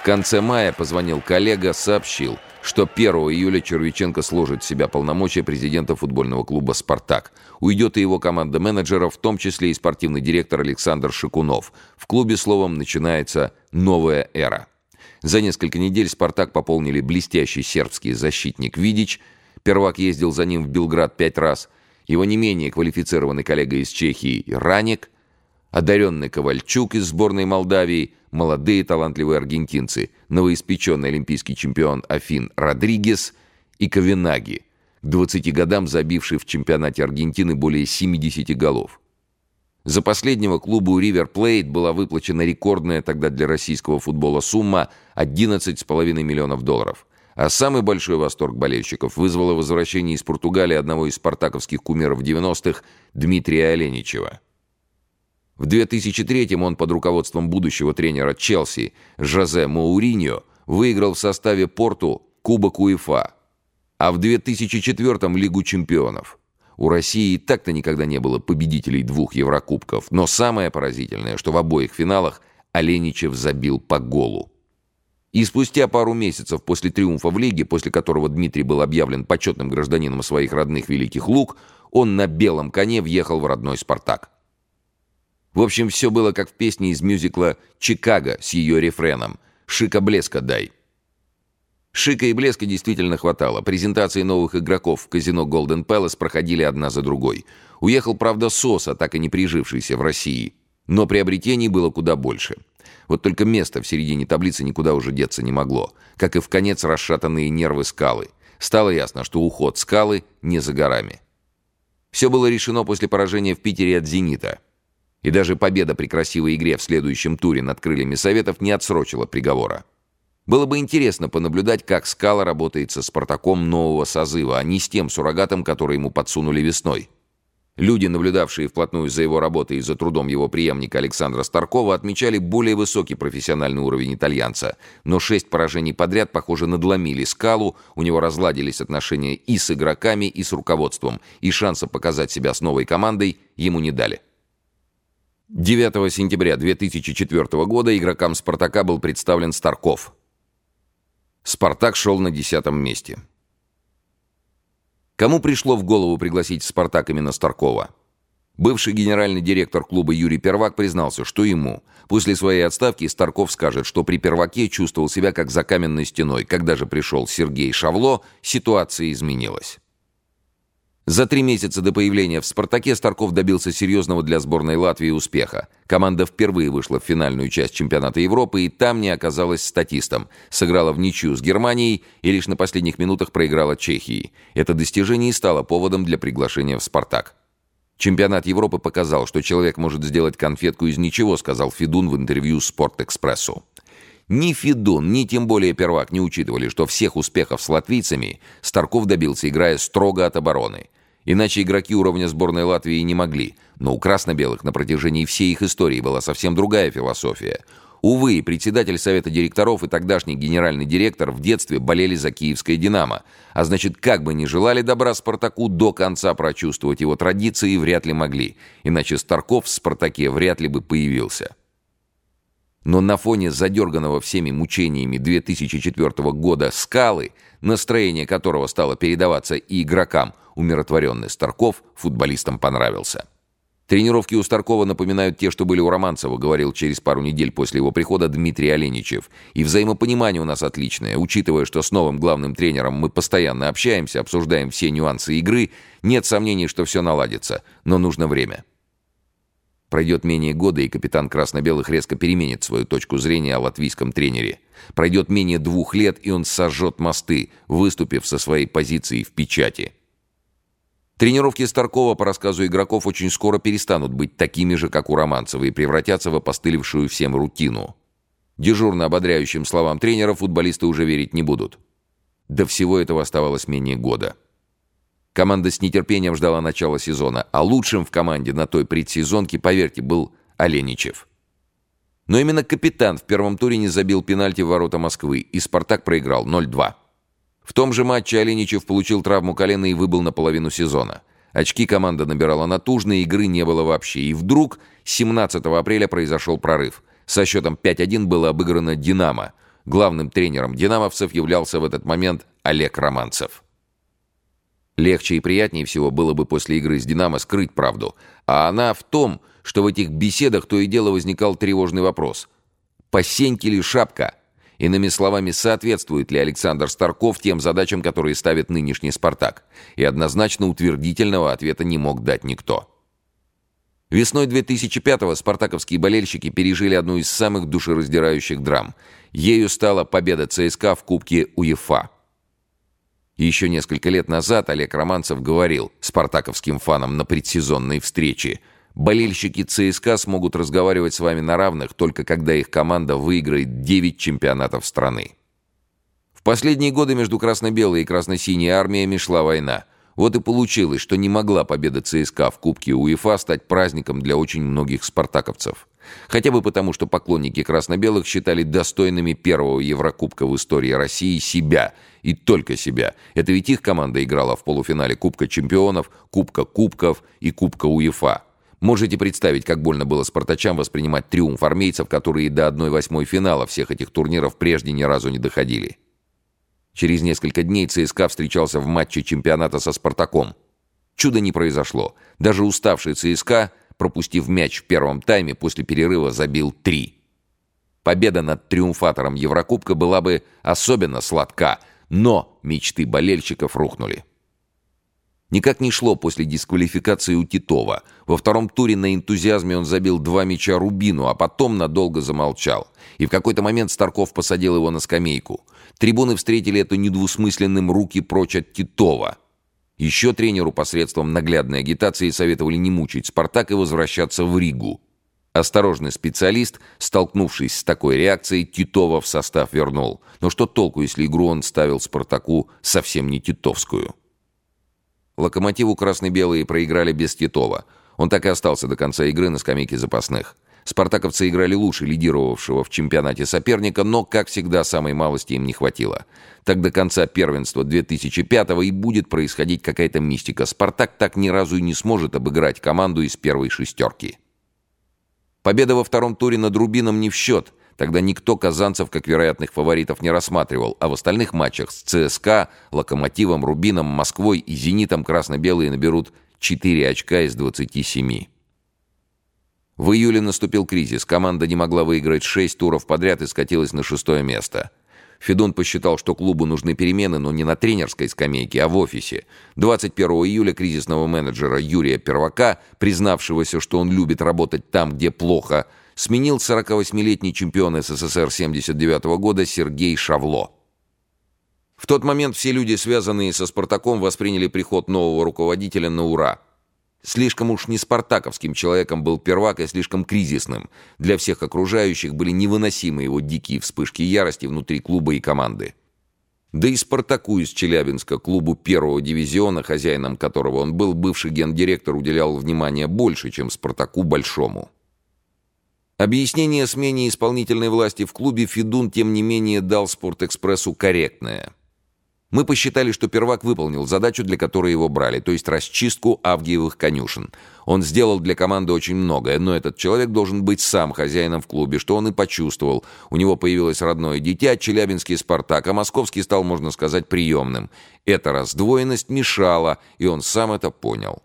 В конце мая позвонил коллега, сообщил, что 1 июля Червиченко сложит в себя полномочия президента футбольного клуба «Спартак». Уйдет и его команда менеджеров, в том числе и спортивный директор Александр Шикунов. В клубе, словом, начинается новая эра. За несколько недель «Спартак» пополнили блестящий сербский защитник Видич. Первак ездил за ним в Белград пять раз. Его не менее квалифицированный коллега из Чехии Раник, одаренный Ковальчук из сборной Молдавии, молодые талантливые аргентинцы, новоиспеченный олимпийский чемпион Афин Родригес и Ковенаги, к 20 годам забивший в чемпионате Аргентины более 70 голов. За последнего клубу River Plate была выплачена рекордная тогда для российского футбола сумма 11,5 миллионов долларов. А самый большой восторг болельщиков вызвало возвращение из Португалии одного из спартаковских кумиров 90-х Дмитрия Оленичева. В 2003-м он под руководством будущего тренера Челси Жозе Мауриньо выиграл в составе Порту Кубок УЕФА, а в 2004-м Лигу чемпионов. У России так-то никогда не было победителей двух Еврокубков, но самое поразительное, что в обоих финалах Оленичев забил по голу. И спустя пару месяцев после триумфа в Лиге, после которого Дмитрий был объявлен почетным гражданином своих родных Великих Луг, он на белом коне въехал в родной «Спартак». В общем, все было как в песне из мюзикла «Чикаго» с ее рефреном «Шика блеска дай». Шика и блеска действительно хватало. Презентации новых игроков в казино Golden Palace проходили одна за другой. Уехал, правда, Соса, так и не прижившийся в России. Но приобретений было куда больше. Вот только место в середине таблицы никуда уже деться не могло. Как и в конец расшатанные нервы скалы. Стало ясно, что уход скалы не за горами. Все было решено после поражения в Питере от «Зенита». И даже победа при красивой игре в следующем туре над крыльями Советов не отсрочила приговора. Было бы интересно понаблюдать, как Скала работает со «Спартаком» нового созыва, а не с тем суррогатом, который ему подсунули весной. Люди, наблюдавшие вплотную за его работой и за трудом его преемника Александра Старкова, отмечали более высокий профессиональный уровень итальянца. Но шесть поражений подряд, похоже, надломили скалу, у него разладились отношения и с игроками, и с руководством, и шанса показать себя с новой командой ему не дали. 9 сентября 2004 года игрокам «Спартака» был представлен Старков – «Спартак» шел на десятом месте. Кому пришло в голову пригласить «Спартак» именно Старкова? Бывший генеральный директор клуба Юрий Первак признался, что ему, после своей отставки, Старков скажет, что при Перваке чувствовал себя как за каменной стеной. Когда же пришел Сергей Шавло, ситуация изменилась. За три месяца до появления в «Спартаке» Старков добился серьезного для сборной Латвии успеха. Команда впервые вышла в финальную часть чемпионата Европы и там не оказалась статистом. Сыграла в ничью с Германией и лишь на последних минутах проиграла Чехии. Это достижение стало поводом для приглашения в «Спартак». Чемпионат Европы показал, что человек может сделать конфетку из ничего, сказал Федун в интервью «Спортэкспрессу». Ни Федун, ни тем более Первак не учитывали, что всех успехов с латвийцами Старков добился, играя строго от обороны – Иначе игроки уровня сборной Латвии не могли. Но у красно-белых на протяжении всей их истории была совсем другая философия. Увы, председатель совета директоров и тогдашний генеральный директор в детстве болели за киевское «Динамо». А значит, как бы ни желали добра Спартаку, до конца прочувствовать его традиции вряд ли могли. Иначе Старков в «Спартаке» вряд ли бы появился. Но на фоне задерганного всеми мучениями 2004 года «Скалы», настроение которого стало передаваться и игрокам, умиротворенный Старков футболистам понравился. Тренировки у Старкова напоминают те, что были у Романцева, говорил через пару недель после его прихода Дмитрий Оленичев. И взаимопонимание у нас отличное. Учитывая, что с новым главным тренером мы постоянно общаемся, обсуждаем все нюансы игры, нет сомнений, что все наладится. Но нужно время. Пройдет менее года, и капитан красно-белых резко переменит свою точку зрения о латвийском тренере. Пройдет менее двух лет, и он сожжет мосты, выступив со своей позиции в печати. Тренировки Старкова, по рассказу игроков, очень скоро перестанут быть такими же, как у Романцева, и превратятся в опостылевшую всем рутину. Дежурно ободряющим словам тренера футболисты уже верить не будут. До всего этого оставалось менее года. Команда с нетерпением ждала начала сезона, а лучшим в команде на той предсезонке, поверьте, был Оленичев. Но именно капитан в первом туре не забил пенальти в ворота Москвы, и «Спартак» проиграл 0-2. В том же матче Оленичев получил травму колена и выбыл на половину сезона. Очки команда набирала натужно, игры не было вообще. И вдруг 17 апреля произошел прорыв. Со счетом 5-1 было обыграно «Динамо». Главным тренером динамовцев являлся в этот момент Олег Романцев. Легче и приятнее всего было бы после игры с «Динамо» скрыть правду. А она в том, что в этих беседах то и дело возникал тревожный вопрос. По сеньке ли шапка? Иными словами, соответствует ли Александр Старков тем задачам, которые ставит нынешний «Спартак»? И однозначно утвердительного ответа не мог дать никто. Весной 2005-го спартаковские болельщики пережили одну из самых душераздирающих драм. Ею стала победа ЦСКА в Кубке УЕФА. Еще несколько лет назад Олег Романцев говорил спартаковским фанам на предсезонной встрече – Болельщики ЦСКА смогут разговаривать с вами на равных, только когда их команда выиграет 9 чемпионатов страны. В последние годы между красно-белой и красно-синей армиями шла война. Вот и получилось, что не могла победа ЦСКА в Кубке УЕФА стать праздником для очень многих спартаковцев. Хотя бы потому, что поклонники красно-белых считали достойными первого Еврокубка в истории России себя, и только себя. Это ведь их команда играла в полуфинале Кубка чемпионов, Кубка кубков и Кубка УЕФА. Можете представить, как больно было спартачам воспринимать триумф армейцев, которые до 1-8 финала всех этих турниров прежде ни разу не доходили. Через несколько дней ЦСКА встречался в матче чемпионата со «Спартаком». Чудо не произошло. Даже уставший ЦСКА, пропустив мяч в первом тайме, после перерыва забил три. Победа над триумфатором Еврокубка была бы особенно сладка, но мечты болельщиков рухнули. Никак не шло после дисквалификации у Титова. Во втором туре на энтузиазме он забил два мяча Рубину, а потом надолго замолчал. И в какой-то момент Старков посадил его на скамейку. Трибуны встретили это недвусмысленным руки прочь от Титова. Еще тренеру посредством наглядной агитации советовали не мучить «Спартак» и возвращаться в Ригу. Осторожный специалист, столкнувшись с такой реакцией, Титова в состав вернул. Но что толку, если игру он ставил «Спартаку» совсем не титовскую? Локомотиву красно-белые проиграли без Титова. Он так и остался до конца игры на скамейке запасных. Спартаковцы играли лучше лидировавшего в чемпионате соперника, но, как всегда, самой малости им не хватило. Так до конца первенства 2005-го и будет происходить какая-то мистика. «Спартак» так ни разу и не сможет обыграть команду из первой шестерки. Победа во втором туре над Рубином не в счет – Тогда никто казанцев как вероятных фаворитов не рассматривал, а в остальных матчах с ЦСКА, Локомотивом, Рубином, Москвой и Зенитом красно-белые наберут 4 очка из 27. В июле наступил кризис. Команда не могла выиграть 6 туров подряд и скатилась на шестое место. Федун посчитал, что клубу нужны перемены, но не на тренерской скамейке, а в офисе. 21 июля кризисного менеджера Юрия Первака, признавшегося, что он любит работать там, где плохо, сменил 48-летний чемпион СССР 79 -го года Сергей Шавло. В тот момент все люди, связанные со «Спартаком», восприняли приход нового руководителя на ура. Слишком уж не спартаковским человеком был первак и слишком кризисным. Для всех окружающих были невыносимы его дикие вспышки ярости внутри клуба и команды. Да и «Спартаку» из Челябинска, клубу первого дивизиона, хозяином которого он был, бывший гендиректор уделял внимание больше, чем «Спартаку» большому. Объяснение смене исполнительной власти в клубе Федун, тем не менее, дал «Спортэкспрессу» корректное. Мы посчитали, что первак выполнил задачу, для которой его брали, то есть расчистку Авгиевых конюшен. Он сделал для команды очень многое, но этот человек должен быть сам хозяином в клубе, что он и почувствовал. У него появилось родное дитя, челябинский «Спартак», а московский стал, можно сказать, приемным. Эта раздвоенность мешала, и он сам это понял.